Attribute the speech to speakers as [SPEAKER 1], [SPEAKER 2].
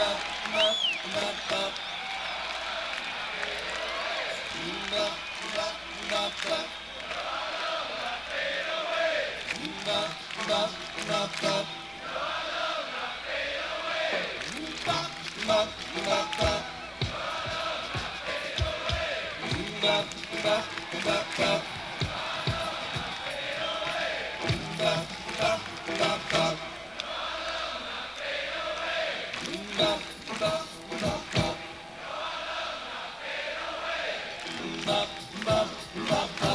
[SPEAKER 1] Back, back. Bop, bop, bop, bop.